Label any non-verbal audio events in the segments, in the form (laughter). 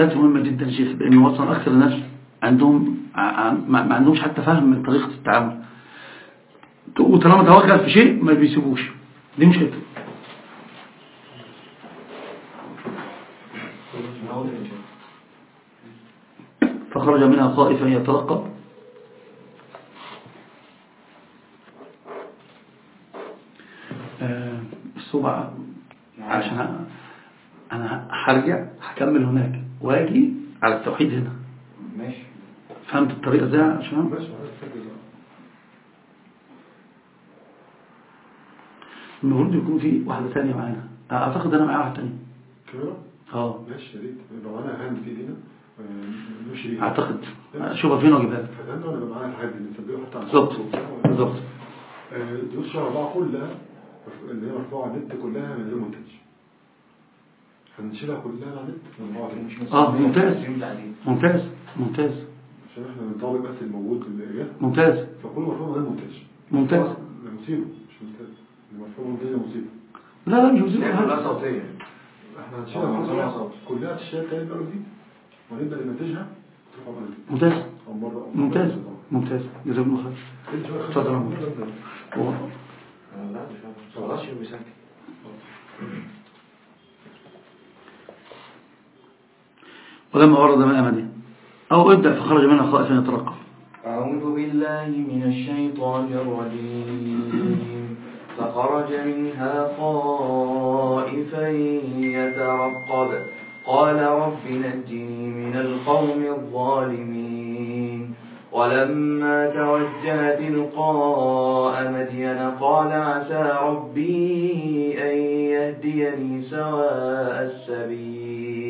المعادلات مهمة جدا شيخ لأن وصل أكثر الناس عندهم ما عندهمش حتى فهم من طريقة التعامل. وطالما توغل في شيء ما بيسيبوش. دي مشكلته فخرج منها خائفا يترقب آه، الصبع عشان أنا هرجع هكمل هناك. واجي على التوحيد هنا. ماشي. فهمت الطريقة إزاي عشان المفروض يكون في واحدة ثانية معانا. أعتقد أنا معايا واحدة ثانية كاميرا؟ آه. ماشي يا ريت. يبقى معانا hand في إيدينا آه، نمشي أعتقد. اشوفها فين واجيبها لك. فتنة ولا يبقى معانا ال hand نسجله حتى بالظبط. بالظبط. آه، دروس شهر أربعة كلها اللي هي مرفوعة النت كلها من غير مونتاج. هنشيلها كلها على النت ونرفعها تاني آه ممتاز. ممتاز. ممتاز. عشان إحنا بنطابق بس الموجود اللي جه ممتاز. فكل من غير ممتاز. ده مصيبة مش المرفوع مونتاج ده مصيبة لا لا مش مزيد كلها صوتية إحنا آه، هنشيلها كلها. تشتغل تاني بقى جديد ونبدأ ننتجها ممتاز. ممتاز. ممتاز. جزاك الله خير. شوية اتفضل يا. هو- لا مش يوم ولما ورد ماء مدين أو ابدأ فخرج منها خائفا يترقب. أعوذ بالله من الشيطان الرجيم. فخرج منها خائفا يترقب. قال رب نجني من القوم الظالمين. ولما توجه تلقاء مدين قال عسى ربي أن يهديني سواء السبيل.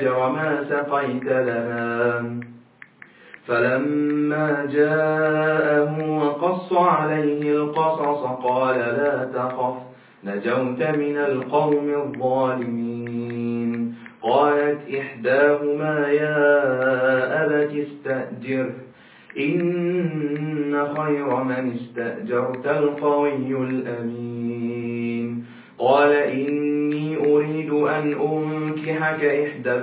أجر ما سقيت لنا. فلما جاءه وقص عليه القصص قال لا تخف نجوت من القوم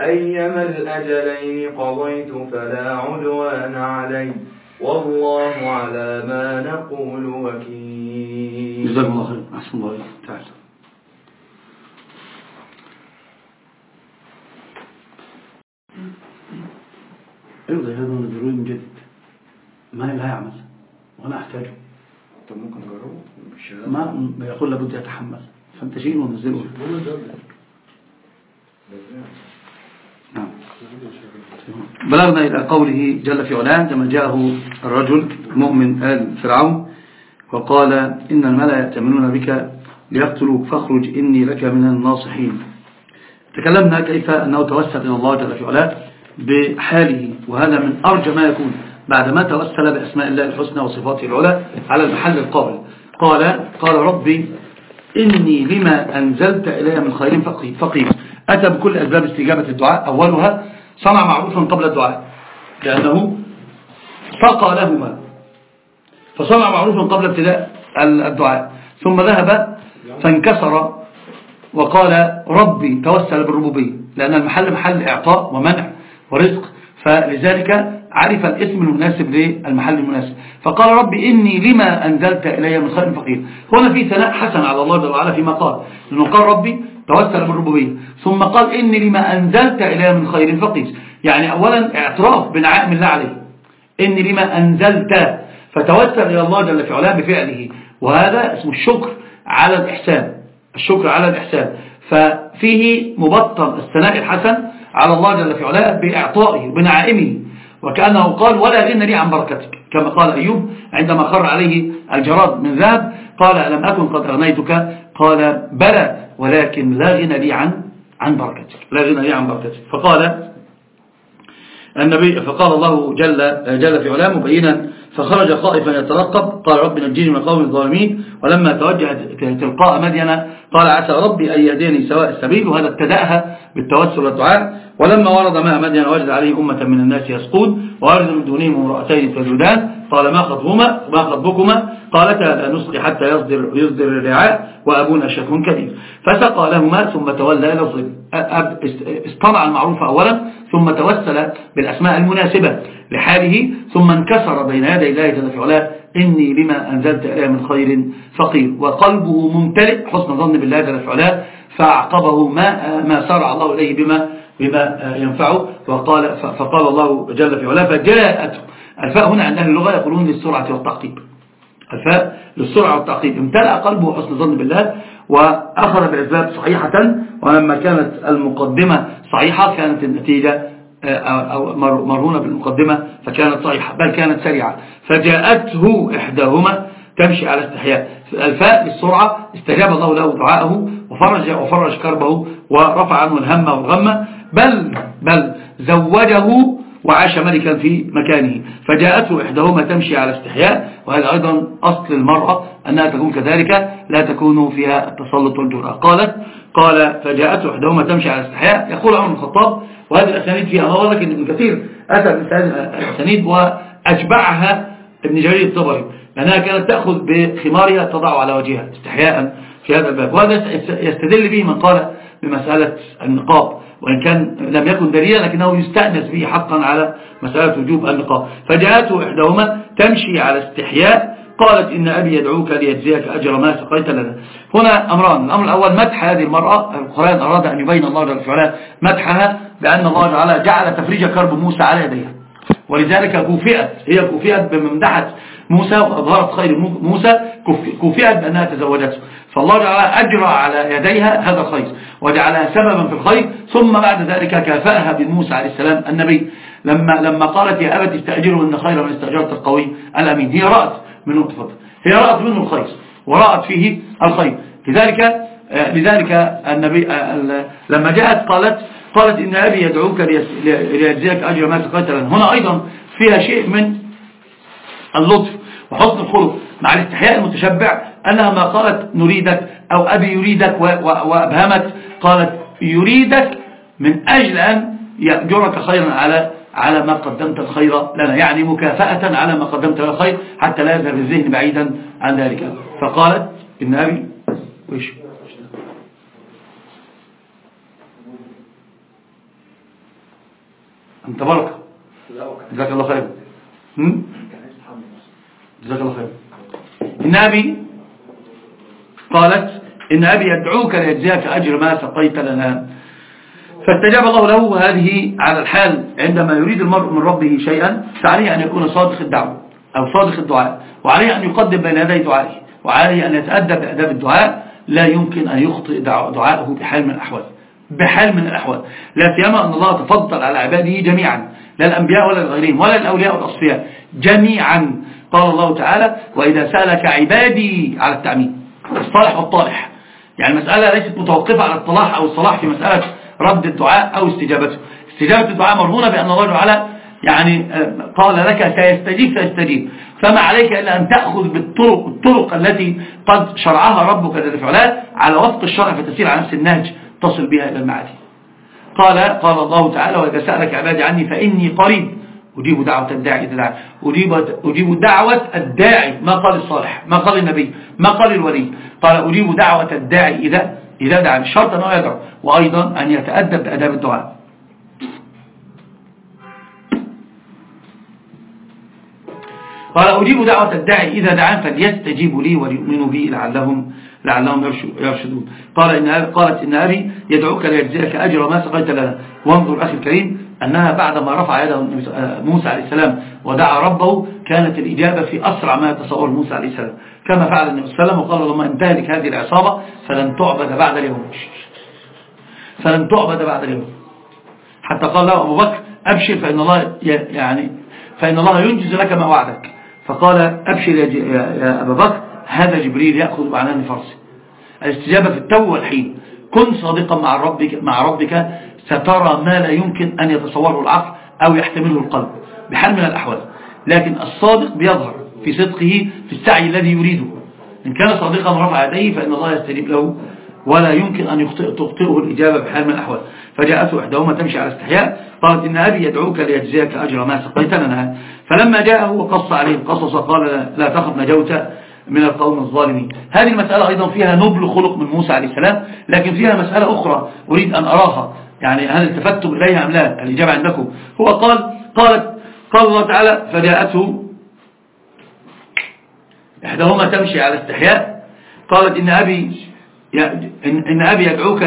أيما الأجلين قضيت فلا عدوان علي والله على ما نقول وكيل. جزاكم الله خير. أحسن الله إليك. تعال. ارضي هذا ضروري من جديد. ما لا يعمل وأنا أحتاجه. طب ممكن نجربه؟ مش ما يقول لابد يتحمل. فأنت شيء ونزله بلغنا إلى قوله جل في علاه لما جاءه الرجل مؤمن آل فرعون وقال إن الملأ يأتمنون بك ليقتلوك فاخرج إني لك من الناصحين. تكلمنا كيف أنه توسل إلى الله جل في علاه بحاله وهذا من أرجى ما يكون. بعدما توسل بأسماء الله الحسنى وصفاته العلى على المحل القابل. قال قال ربي إني لما أنزلت إلي من خير فقير أتى بكل أسباب استجابة الدعاء أولها صنع معروفا قبل الدعاء لأنه سقى لهما. فصنع معروفا قبل ابتداء الدعاء ثم ذهب فانكسر وقال ربي توسل بالربوبية لأن المحل محل إعطاء ومنع ورزق. فلذلك عرف الاسم المناسب للمحل المناسب. فقال ربي إني لما أنزلت إلي من خير فقير. هنا في ثناء حسن على الله جل وعلا فيما قال لأنه قال ربي توسل بالربوبية ثم قال إني لما أنزلت إلي من خير فقير. يعني أولا اعتراف بنعائم الله عليه. إني لما أنزلت فتوسل إلى الله جل في علاه بفعله. وهذا اسمه الشكر على الإحسان. الشكر على الإحسان. ففيه مبطل الثناء الحسن على الله جل في علاه بإعطائه بنعائمه. وكأنه قال ولا غنى لي عن بركتك. كما قال أيوب عندما خر عليه الجراد من ذهب قال ألم أكن قد أغنيتك قال بلى ولكن لا غنى لي عن عن بركتك لا غنى لي عن بركتك. فقال النبي فقال الله جل, جل في علاه مبينا فخرج خائفا يترقب قال رب نجيني من القوم الظالمين ولما توجه تلقاء مدينة قال عسى ربي أن يهديني سواء السبيل وهذا ابتدأها بالتوسل والدعاء. ولما ورد ماء مدينة وجد عليه أمة من الناس يسقون وأرد من دونهم امرأتين تجودان. قال ما خطبهما؟ ما خطبكما؟ قالتا لا نسقي حتى يصدر, يصدر الرعاء وأبونا شك كبير. فسقى لهما ثم تولى إلى الظل. اصطنع المعروف أولا ثم توسل بالأسماء المناسبة لحاله ثم انكسر بين يدي الله جل في علاه إني لما أنزلت إليه من خير فقير. وقلبه ممتلئ حسن ظن بالله جل في علاه فأعقبه ما, ما سارع الله إليه بما, بما ينفعه. وقال فقال الله جل في علاه فجاءته الفاء هنا عند أهل اللغة يقولون للسرعة والتعقيب الفاء للسرعة والتعقيب امتلأ قلبه حسن ظن بالله وأخذ بالأسباب صحيحة ولما كانت المقدمة صحيحة كانت النتيجة آه، أو مرهونة بالمقدمة فكانت صحيحة بل كانت سريعة. فجاءته إحداهما تمشي على استحياء. الفاء بالسرعة استجاب الله له دعاءه وفرج, وفرج كربه ورفع عنه الهم والغم بل, بل زوجه وعاش ملكا في مكانه. فجاءته إحداهما تمشي على استحياء وهذا أيضا أصل المرأة أنها تكون كذلك لا تكون فيها التسلط والجرأة. قالت قال فجاءته إحداهما تمشي على استحياء يقول عمر الخطاب وهذه الأسانيد فيها هو لكن ابن كثير أتى الأسانيد وأجبعها ابن جرير الطبري لأنها كانت تأخذ بخمارها تضع على وجهها استحياء في هذا الباب. وهذا يستدل به من قال بمسألة النقاب. وإن كان لم يكن دليلا لكنه يستأنس به حقا على مسألة وجوب النقاب فجاءته إحداهما تمشي على استحياء قالت إن أبي يدعوك ليجزيك أجر ما سقيت لنا. هنا أمران. الأمر الأول مدح هذه المرأة القرآن أراد أن يبين الله جل وعلا مدحها بأن الله تعالى جعل تفريج كرب موسى على يديها. ولذلك كوفئت هي كوفئت بممدحة موسى وأظهرت خير موسى كوفئت بأنها تزوجته. فالله تعالى أجرى على يديها هذا الخير وجعلها سببا في الخير ثم بعد ذلك كافأها بموسى عليه السلام النبي. لما لما قالت يا أبت استأجره إن خير من استأجرت القوي الأمين. هي رأت من نطفة هي رأت منه الخير ورأت فيه الخير. لذلك آه، لذلك النبي آه، لما جاءت قالت قالت إن أبي يدعوك ليجزيك أجر ما سقيت هنا أيضا فيها شيء من اللطف وحسن الخلق مع الاستحياء المتشبع أنها ما قالت نريدك أو أبي يريدك وأبهمت قالت يريدك من أجل أن يأجرك خيرا على على ما قدمت الخير لنا. يعني مكافأة على ما قدمت الخير حتى لا يذهب الذهن بعيدا عن ذلك. فقالت إن أبي ويش أنت بركة جزاك الله خير جزاك الله خير إن أبي قالت إن أبي يدعوك ليجزيك أجر ما سقيت لنا. فاستجاب الله له هذه على الحال عندما يريد المرء من ربه شيئا فعليه أن يكون صادق الدعوة أو صادق الدعاء وعليه أن يقدم بين يدي دعائه وعليه أن يتأدب بأداب الدعاء لا يمكن أن يخطئ دعاءه بحال من الأحوال. بحال من الأحوال. لا سيما أن الله تفضل على عباده جميعا لا الأنبياء ولا الغيرين ولا الأولياء والأصفياء جميعا. قال الله تعالى وإذا سألك عبادي على التعميم. الصالح والطالح. يعني المسألة ليست متوقفة على الصلاح أو الصلاح في مسألة رد الدعاء أو استجابته. استجابة الدعاء مرهونة بأن الله تعالى يعني آه، قال لك سيستجيب سيستجيب. فما عليك إلا أن تأخذ بالطرق الطرق التي قد شرعها ربك جل وعلا على وفق الشرع فتسير على نفس النهج تصل بها إلى المعادي. قال قال الله تعالى وإذا سألك عبادي عني فإني قريب أجيب دعوة الداعي إذا دعا أجيب, أجيب دعوة الداعي. ما قال الصالح؟ ما قال النبي؟ ما قال الولي؟ قال أجيب دعوة الداعي إذا إذا دعا الشرط أنه يدعو. وأيضا أن يتأدب بأداب الدعاء. قال أجيب دعوة الداعي إذا دعان فليستجيبوا لي وليؤمنوا بي لعلهم لعلهم يرشدون. قال إن قالت إن أبي يدعوك ليجزيك أجر ما سقيت لنا. وانظر أخي الكريم أنها بعدما رفع يده موسى عليه السلام ودعا ربه كانت الإجابة في أسرع ما يتصور موسى عليه السلام. كما فعل النبي صلى الله عليه وسلم وقال لما انتهلك هذه العصابة فلن تعبد بعد اليوم. فلن تعبد بعد اليوم. حتى قال له أبو بكر أبشر فإن الله يعني فإن الله ينجز لك ما وعدك. فقال أبشر يا أبا بكر هذا جبريل يأخذ بعنان فرسه. الاستجابة في التو والحين. كن صادقا مع ربك, مع ربك سترى ما لا يمكن أن يتصوره العقل أو يحتمله القلب بحال من الأحوال. لكن الصادق بيظهر في صدقه في السعي الذي يريده. إن كان صادقا رفع يديه فإن الله يستجيب له ولا يمكن أن تخطئه الإجابة بحال من الأحوال. فجاءته إحداهما تمشي على استحياء قالت إن أبي يدعوك ليجزيك أجر ما سقيت لنا. فلما جاءه وقص عليه القصص قال لا تخف نجوت من القوم الظالمين. هذه المسألة أيضا فيها نبل خلق من موسى عليه السلام لكن فيها مسألة أخرى أريد أن أراها. يعني هل التفتم إليها أم لا؟ الإجابة عندكم. هو قال قالت قال الله تعالى فجاءته إحداهما تمشي على استحياء قالت إن أبي إن أبي يدعوك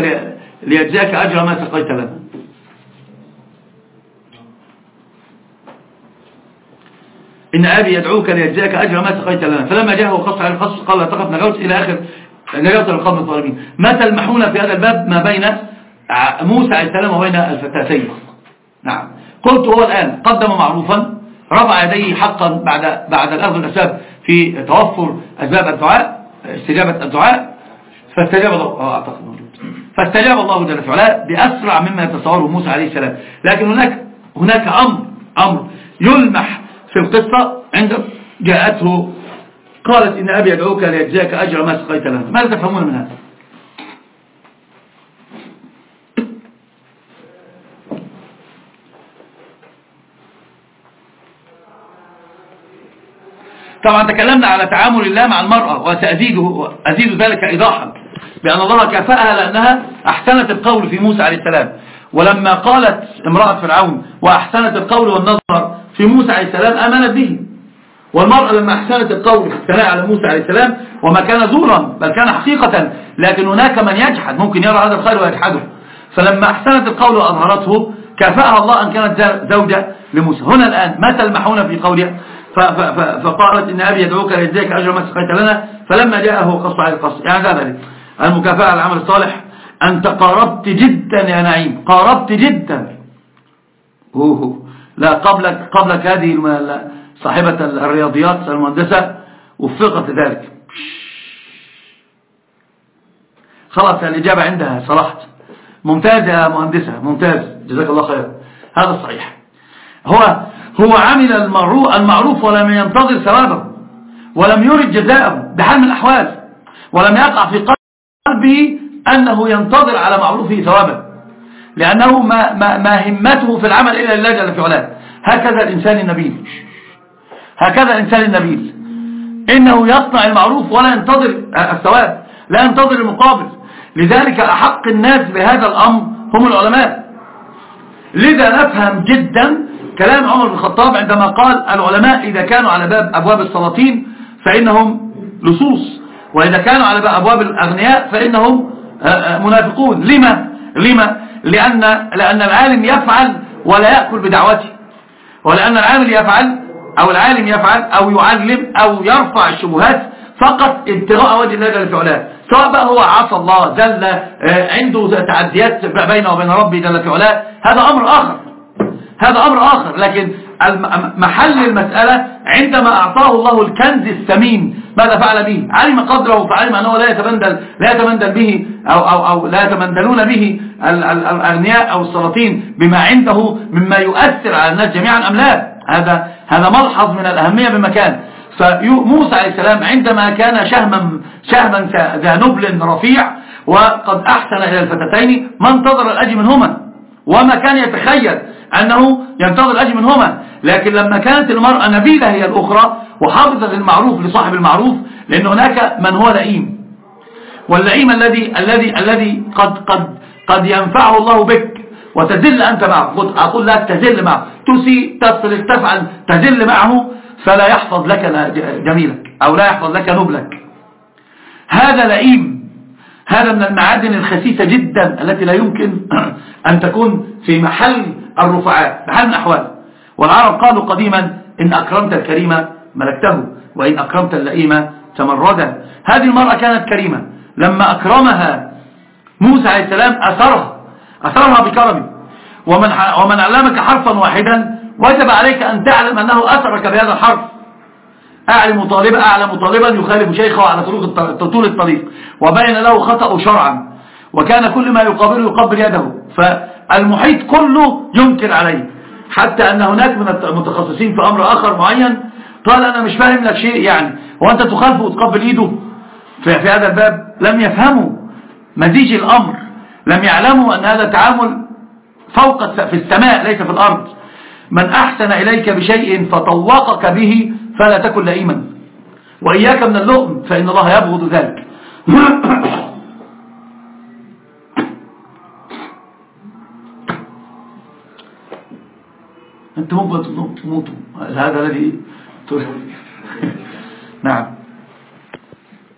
ليجزاك أجر ما سقيت لنا إن أبي يدعوك ليجزاك أجر ما سقيت لنا فلما جاءه وقص على القصص قال لا تخف نجوت إلى آخر نجوت للقوم الظالمين. ما تلمحون في هذا الباب ما بين موسى عليه السلام وبين الفتاتين. نعم. قلت هو الآن قدم معروفا رفع يديه حقا بعد بعد الأخذ الأسباب في توفر أسباب الدعاء استجابة الدعاء فاستجاب الله. آه، أعتقد موجود. فاستجاب الله جل وعلا بأسرع مما يتصوره موسى عليه السلام. لكن هناك هناك أمر أمر يلمح في القصة عند جاءته. قالت إن أبي يدعوك ليجزاك أجر ما سقيت لنا ماذا تفهمون من هذا؟ طبعا تكلمنا على تعامل الله مع المرأة وسأزيده أزيد ذلك إيضاحا بأن الله كفأها لأنها أحسنت القول في موسى عليه السلام. ولما قالت امرأة فرعون وأحسنت القول والنظر في موسى عليه السلام آمنت به. والمرأة لما أحسنت القول الثناء على موسى عليه السلام وما كان زورا بل كان حقيقة لكن هناك من يجحد ممكن يرى هذا الخير ويجحده. فلما أحسنت القول وأظهرته كفأها الله أن كانت زوجة لموسى. هنا الآن ما تلمحون في قولها؟ فقالت إن أبي يدعوك ليجزيك أجر ما سقيت لنا فلما جاءه قص على القص يعني ذلك. المكافأة على العمل الصالح أنت قاربت جدا يا نعيم قاربت جدا. أوه. لا قبلك قبلك هذه صاحبة الرياضيات المهندسة وفقت ذلك. خلاص الإجابة عندها صلحت ممتاز يا مهندسة ممتاز. جزاك الله خير. هذا الصحيح هو هو عمل المعروف, ولم ينتظر ثوابه ولم يرد جزاءه بحال من الأحوال ولم يقع في قلبه أنه ينتظر على معروفه ثوابا لأنه ما, ما, ما همته في العمل إلا لله جل في علاه. هكذا الإنسان النبيل هكذا الإنسان النبيل إنه يصنع المعروف ولا ينتظر الثواب لا ينتظر المقابل. لذلك أحق الناس بهذا الأمر هم العلماء. لذا نفهم جدا كلام عمر بن الخطاب عندما قال العلماء إذا كانوا على باب أبواب السلاطين فإنهم لصوص وإذا كانوا على باب أبواب الأغنياء فإنهم آه، آه، منافقون. لما؟ لما؟ لأن, لأن العالم يفعل ولا يأكل بدعوته. ولأن العامل يفعل أو العالم يفعل أو يعلم أو يرفع الشبهات فقط ابتغاء وجه الله جل في سواء بقى هو عصى الله زل آه، عنده تعديات بينه وبين ربه جل في علاه هذا أمر آخر. هذا أمر آخر لكن محل المسألة عندما أعطاه الله الكنز الثمين ماذا فعل به؟ علم قدره فعلم أنه لا يتبندل لا يتبندل به أو, أو, أو لا يتبندلون به الأغنياء أو السلاطين بما عنده مما يؤثر على الناس جميعا أم لا؟ هذا هذا ملحظ من الأهمية بمكان. فموسى عليه السلام عندما كان شهما شهما ذا نبل رفيع وقد أحسن إلى الفتاتين ما انتظر الأجي منهما وما كان يتخيل. أنه ينتظر الأجر منهما. لكن لما كانت المرأة نبيلة هي الأخرى وحافظة للمعروف لصاحب المعروف لأن هناك من هو لئيم. واللئيم الذي الذي الذي قد قد قد ينفعه الله بك وتزل أنت معه. أقول لك تزل معه. تسي تصل تفعل تزل معه فلا يحفظ لك جميلك أو لا يحفظ لك نبلك. هذا لئيم. هذا من المعادن الخسيسة جدا التي لا يمكن (clears throat) أن تكون في محل الرفعات محل الأحوال. والعرب قالوا قديما إن أكرمت الكريم ملكته وإن أكرمت اللئيم تمردا. هذه المرأة كانت كريمة. لما أكرمها موسى عليه السلام أثرها. أثرها بكرمه ومن, ومن علمك حرفا واحدا وجب عليك أن تعلم أنه أثرك بهذا الحرف. أعلم طالبا أعلم طالبا يخالف شيخه على طول الطريق. وبين له خطأ شرعا. وكان كل ما يقابله يقبل يده. فالمحيط كله ينكر عليه. حتى أن هناك من المتخصصين في أمر آخر معين قال أنا مش فاهم لك شيء يعني. وأنت تخالفه وتقبل إيده. في, هذا الباب لم يفهموا مزيج الأمر. لم يعلموا أن هذا تعامل فوق في السماء ليس في الأرض. من أحسن إليك بشيء فطوقك به فلا تكن لئيما. وإياك من اللؤم فإن الله يبغض ذلك. (coughs) أنت ممكن تموتوا هذا الذي (laughs) نعم.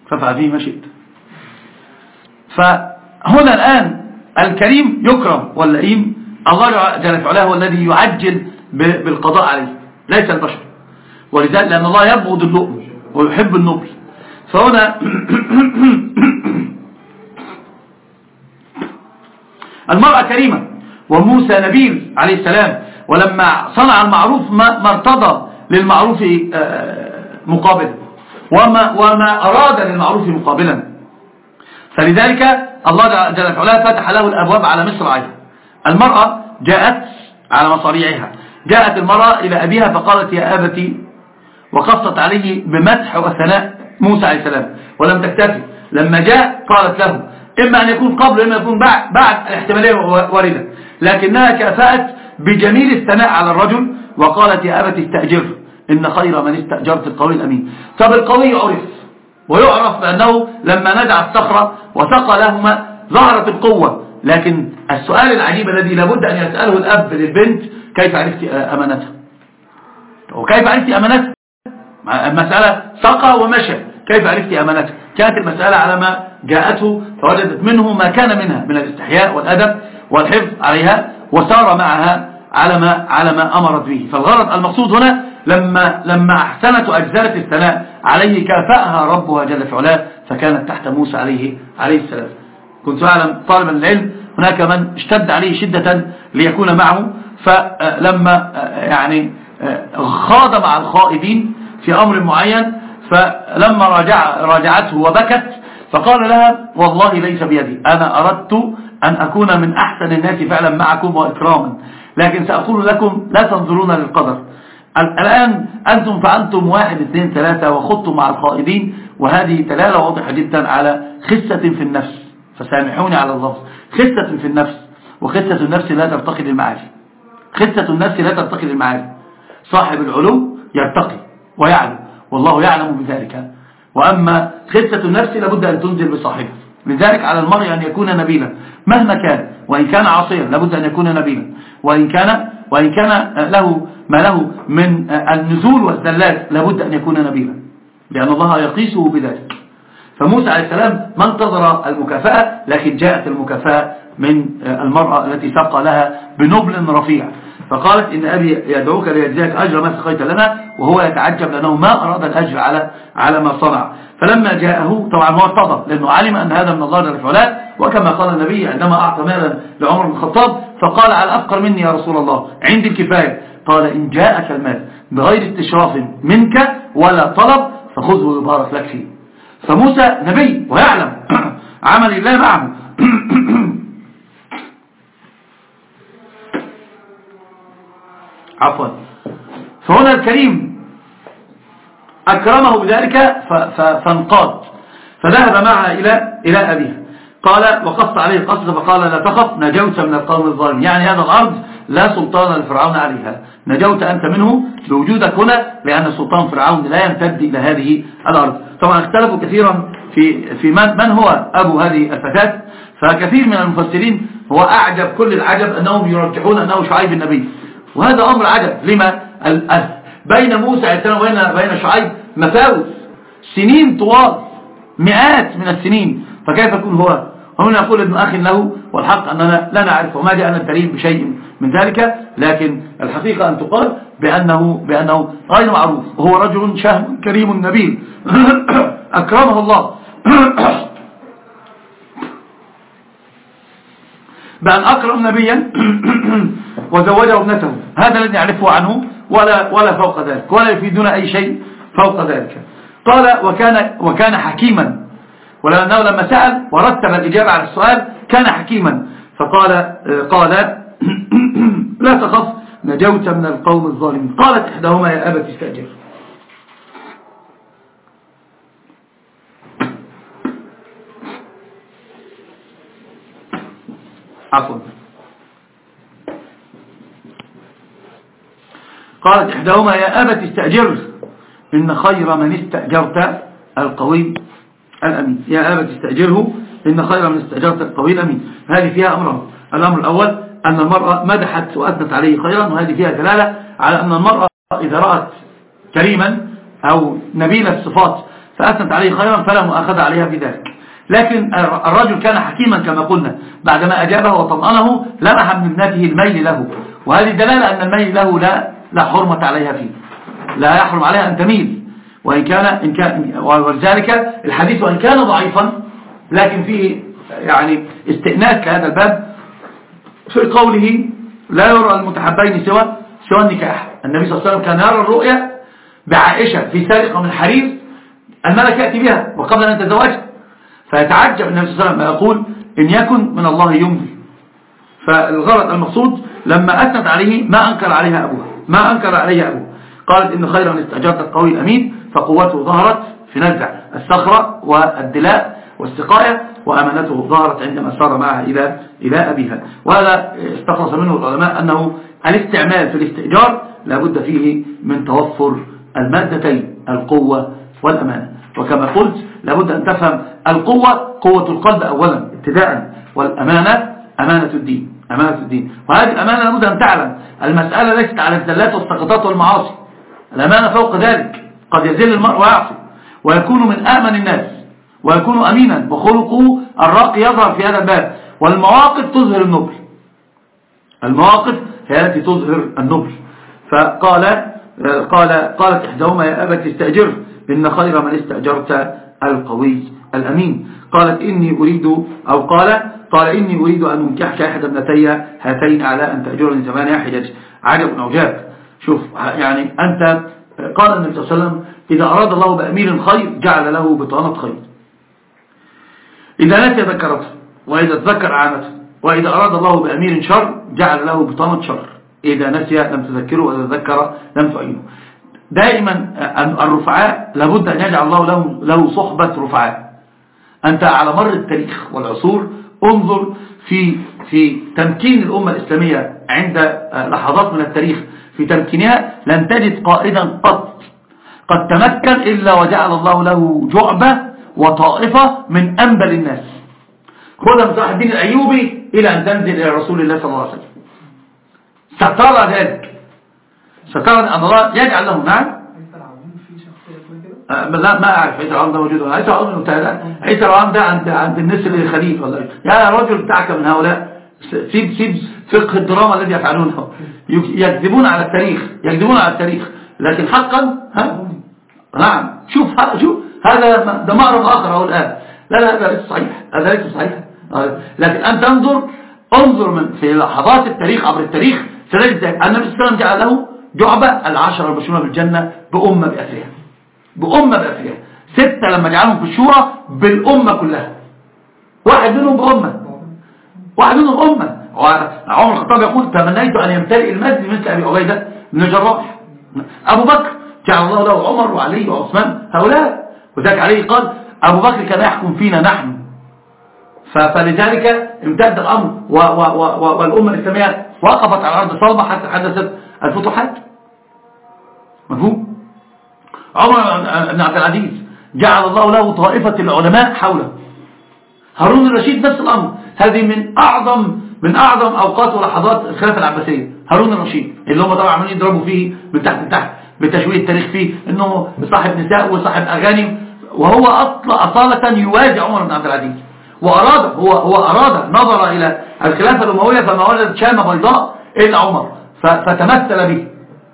فافعل فيه ما شئت. فهنا الآن الكريم يكرم واللئيم الله جل وعلا هو الذي يعجل بالقضاء عليه ليس البشر. ولذلك لأن الله يبغض اللؤم ويحب النبل فهنا المرأة كريمة وموسى نبيل عليه السلام ولما صنع المعروف ما ارتضى للمعروف آه، مقابلا وما, وما أراد للمعروف مقابلا. فلذلك الله جل وعلا فتح له الأبواب على مصراعيها المرأة جاءت على مصاريعها. جاءت المرأة إلى أبيها فقالت يا أبتي وقصت عليه بمدح وثناء. موسى عليه السلام ولم تكتفي. لما جاء قالت له إما أن يكون قبل إما يكون بعد, بعد الاحتمالية واردة لكنها كافأت بجميل الثناء على الرجل وقالت يا أبتي استأجر إن خير من استأجرت القوي الأمين. طب القوي عرف ويعرف بأنه لما نزع الصخرة وثقى لهما ظهرت القوة. لكن السؤال العجيب الذي لابد أن يسأله الأب للبنت كيف عرفت أمانتها وكيف عرفت أمانتها المسألة سقى ومشى. كيف عرفت أمانتها كانت المسألة على ما جاءته فوجدت منه ما كان منها من الاستحياء والأدب والحفظ عليها وسار معها على ما, على ما أمرت به. فالغرض المقصود هنا لما, لما أحسنت وأجزلت الثناء عليه كافأها ربها جل في علاه فكانت تحت موسى عليه, عليه السلام. كنت أعلم طالبا العلم هناك من اشتد عليه شدة ليكون معه. فلما يعني خاض مع الخائبين في أمر معين فلما راجع راجعته وبكت فقال لها والله ليس بيدي أنا أردت أن أكون من أحسن الناس فعلا معكم وإكراما لكن سأقول لكم لا تنظرون للقدر. الآن أنتم فعلتم واحد اثنين ثلاثة وخضتم مع الخائدين وهذه دلالة واضحة جدا على خسة في النفس. فسامحوني على اللفظ خسة في النفس وخسة النفس لا ترتقي للمعارف خسة النفس لا ترتقي للمعارف صاحب العلو يرتقي ويعلم والله يعلم بذلك. وأما خسة النفس لابد أن تنزل بصاحبه لذلك على المرء أن يكون نبيلا. مهما كان وإن كان عاصيا لابد أن يكون نبيلا. وإن كان, وإن كان له ما له من النزول والزلات لابد أن يكون نبيلا. لأن الله يقيسه بذلك. فموسى عليه السلام ما انتظر المكافأة لكن جاءت المكافأة من المرأة التي سقى لها بنبل رفيع. فقالت إن أبي يدعوك ليجزيك أجر ما سقيت لنا وهو يتعجب لأنه ما أراد الأجر على على ما صنع. فلما جاءه طبعا هو ارتضى لأنه علم أن هذا من الله جل وعلا وكما قال النبي عندما أعطى مالا لعمر بن الخطاب فقال على أفقر مني يا رسول الله عندي الكفاية. قال إن جاءك المال بغير استشراف منك ولا طلب فخذه يبارك لك فيه. فموسى نبي ويعلم (clears throat) عمل الله معه. (clears throat) عفوا. فهنا الكريم أكرمه بذلك فانقاد. فذهب معها إلى إلى أبيها. قال وقص عليه القصد فقال لا تخف نجوت من القوم الظالمين. يعني هذا الأرض لا سلطان لفرعون عليها. نجوت أنت منه بوجودك هنا لأن سلطان فرعون لا يمتد إلى هذه الأرض. طبعا اختلفوا كثيرا في, في من, من هو أبو هذه الفتاة. فكثير من المفسرين هو أعجب كل العجب أنهم يرجحون أنه شعيب النبي. وهذا أمر عجب. لما بين موسى عليه السلام وبين بين شعيب مفاوز سنين طوال. مئات من السنين. فكيف يكون هو؟ ومن يقول ابن أخ له والحق أننا لا نعرف وما جاءنا الدليل بشيء من ذلك لكن الحقيقة أن تقال بأنه, بأنه غير معروف. وهو رجل شهم كريم نبيل. (coughs) أكرمه الله. (coughs) بأن أكرم نبيا (clears throat) وزوجه ابنته. هذا الذي نعرفه عنه ولا, ولا فوق ذلك ولا يفيدنا أي شيء فوق ذلك. قال وكان, وكان حكيما. ولأنه لما سأل ورتب الإجابة على السؤال كان حكيما. فقال قال (clears throat) لا تخف نجوت من القوم الظالمين. قالت إحداهما يا أبت استأجر. عفوا. قالت إحداهما يا أبت استأجر إن خير من استأجرت القوي الأمين. يا أبت استأجره. إن خير من استأجرت القوي الأمين. هذه فيها أمران الأمر الأول أن المرأة مدحت وأثنت عليه خيرا وهذه فيها دلالة على أن المرأة إذا رأت كريما أو نبيل الصفات فأثنت عليه خيرا فلا مؤاخذة عليها في ذلك. لكن الرجل كان حكيما كما قلنا. بعدما أجابه وطمأنه لمح من ابنته الميل له. وهذه دلالة أن الميل له لا, لا حرمة عليها فيه. لا يحرم عليها أن تميل. وإن كان, إن كان ولذلك الحديث وإن كان ضعيفا لكن فيه يعني استئناس لهذا الباب. في قوله لا يرى المتحبين سوى سوى النكاح. النبي صلى الله عليه وسلم كان يرى الرؤيا بعائشة في سارقة من حرير الملك يأتي بها وقبل أن يتزوجها فيتعجب النبي صلى الله عليه وسلم يقول إن يكن من الله يمضي. فالغرض المقصود لما أثنت عليه ما أنكر عليها أبوها ما أنكر عليها أبوها قالت إن خير من استأجرت القوي الأمين فقوته ظهرت في نزع الصخرة والدلاء والسقاية وأمانته ظهرت عندما سار معها إلى إلى أبيها. وهذا استخلص منه العلماء أنه الاستعمال في الاستئجار لابد فيه من توفر المادتين القوة والأمانة. وكما قلت لابد أن تفهم القوة قوة القلب أولا ابتداء والأمانة أمانة الدين أمانة الدين. وهذه الأمانة لابد أن تعلم. المسألة ليست على الزلات والسقطات والمعاصي. الأمانة فوق ذلك. قد يزل المرء ويعصي. ويكون من آمن الناس. ويكون أمينا. وخلقه الراقي يظهر في هذا الباب. والمواقف تظهر النبل. المواقف هي التي تظهر النبل. فقال قال قالت إحداهما يا أبت استأجر. إن خير من استأجرت القوي الأمين. قالت إني أريد أو قال قال إني أريد أن أنكحك أحد ابنتي هاتين على أن تأجرني ثمانية حجج. عجب عجاب. شوف يعني أنت قال النبي صلى الله عليه وسلم إذا أراد الله بأمير خير جعل له بطانة خير. إذا نسي ذكرته وإذا تذكر عانته وإذا أراد الله بأمير شر جعل له بطانة شر. إذا نسي لم تذكره وإذا ذكر لم تعينه. دائما الرفعاء لابد أن يجعل الله له, له صحبة رفعاء. أنت على مر التاريخ والعصور انظر في في تمكين الأمة الإسلامية عند لحظات من التاريخ. في تمكينها لن تجد قائدا قط. قد تمكن إلا وجعل الله له جعبة وطائفة من أنبل الناس. خذ صلاح الدين الأيوبي إلى أن تنزل إلى رسول الله صلى الله عليه وسلم. سترى ذلك. سترى أن الله يجعل له نعم لا ما أعرف عيسى العام ده موجود ولا عيسى العام عيسى العام ده. عند عند الناس اللي خليفه ولا يا رجل بتاعك من هؤلاء سيب سيب فقه الدراما الذي يفعلونه. يكذبون على التاريخ يكذبون على التاريخ. لكن حقا ها؟ نعم. شوف شوف. هذا ده مأرب آخر أهو الآن. لا لا هذا ليس صحيح. هذا ليس صحيح. لكن أنت انظر انظر من في لحظات التاريخ عبر التاريخ سنجد النبي صلى الله عليه وسلم جعل له جعبة العشرة المبشرون بالجنة بأمة بأسرها. بأمة بأسرها. ستة لما جعلهم في الشورى بالأمة كلها. واحد منهم بأمة. واحد منهم أمة. عمر الخطاب يقول تمنيت أن يمتلئ المسجد مثل أبي عبيدة بن جراح أبو بكر جعل الله له عمر وعلي وعثمان هؤلاء. وذلك عليه قال أبو بكر كان يحكم فينا نحن. فلذلك امتد الأمر والأمة الإسلامية وقفت على أرض صلبة حتى حدثت الفتوحات. مفهوم؟ عمر بن عبد العزيز جعل الله له طائفة العلماء حوله. هارون الرشيد نفس الأمر. هذه من أعظم من أعظم أوقات ولحظات الخلافة العباسية. هارون الرشيد اللي هم طبعا عمالين يضربوا فيه من تحت لتحت بتشويه التاريخ فيه إنه صاحب نساء وصاحب أغاني. وهو أصالة يوازي عمر بن عبد العزيز. وأراد هو هو أراد نظر إلى الخلافة الأموية فما ولدت شامة بيضاء إلا عمر. فتمثل به.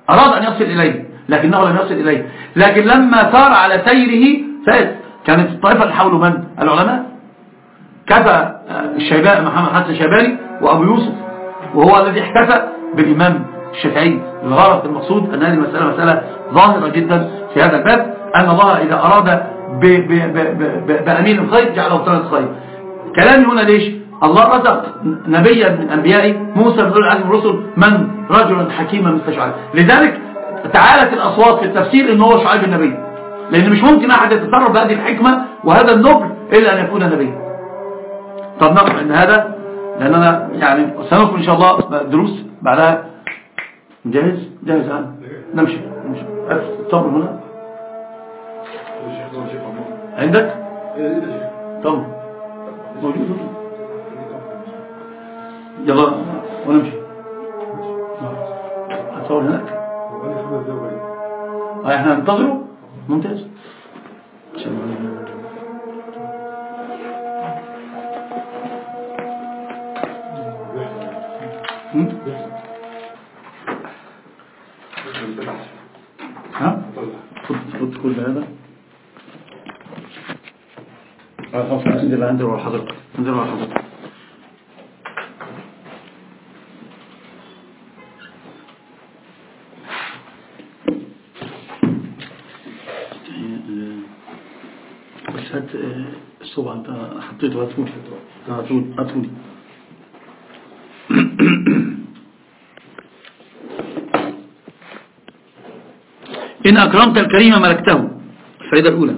أراد أن يصل إليه لكنه لم يصل إليه. لكن لما سار على سيره فاز كانت الطائفة اللي حوله من؟ العلماء. كفى الشيباء محمد حسن الشيباني وأبو يوسف وهو الذي احتفى بالإمام الشافعي. الغرض المقصود أن هذه المسألة مسألة ظاهرة جدا في هذا الباب. أن الله إذا أراد بأمين الخير جعله طريق الخير كلامي هنا ليش؟ الله رزق نبيا من أنبيائه موسى بن العزم الرسل من رجلا حكيما مثل شعيب. لذلك تعالت الأصوات في التفسير إن هو شعيب النبي. لأن مش ممكن أحد يتصرف بهذه الحكمة وهذا النبل إلا أن يكون نبيا. طب نقف عند هذا لأننا يعني سنكون إن شاء الله دروس بعدها. جاهز؟ جاهز الآن؟ نمشي نمشي. التمر هنا. عندك؟ تمر موجود؟ يلا ونمشي. هتصور هناك؟ آه إحنا ننتظره. ممتاز. ها؟ خد كل هذا. خلاص انزل انزل ورا حضرتك انزل ورا حضرتك بس هات الصبع انت (clears throat) إن أكرمت الكريم ملكته. الفائدة الأولى.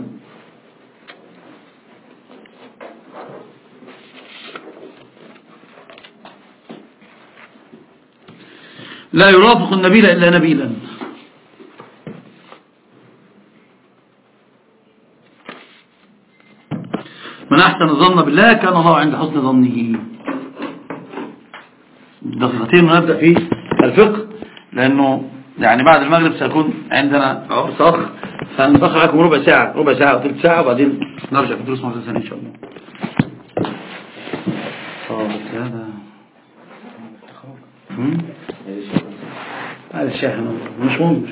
لا يرافق النبيل إلا نبيلا من أحسن الظن بالله كان الله عند حسن ظنه. دقيقتين ونبدأ في الفقه لأنه يعني بعد المغرب سيكون عندنا صخ فنتأخر لكم ربع ساعة ربع ساعة أو ثلث ساعة وبعدين نرجع في دروس ثانية إن شاء الله. هذا. هذا الشاحن. مش مهم.